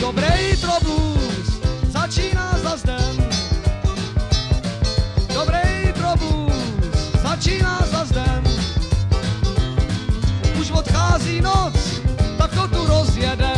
Dobrej probus začíná zas den. Dobrej probus začíná zas den. Už odchází noc, tak to tu rozjede.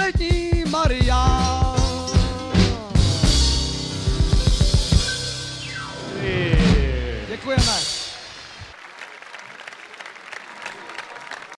poslední Maria. Děkujeme.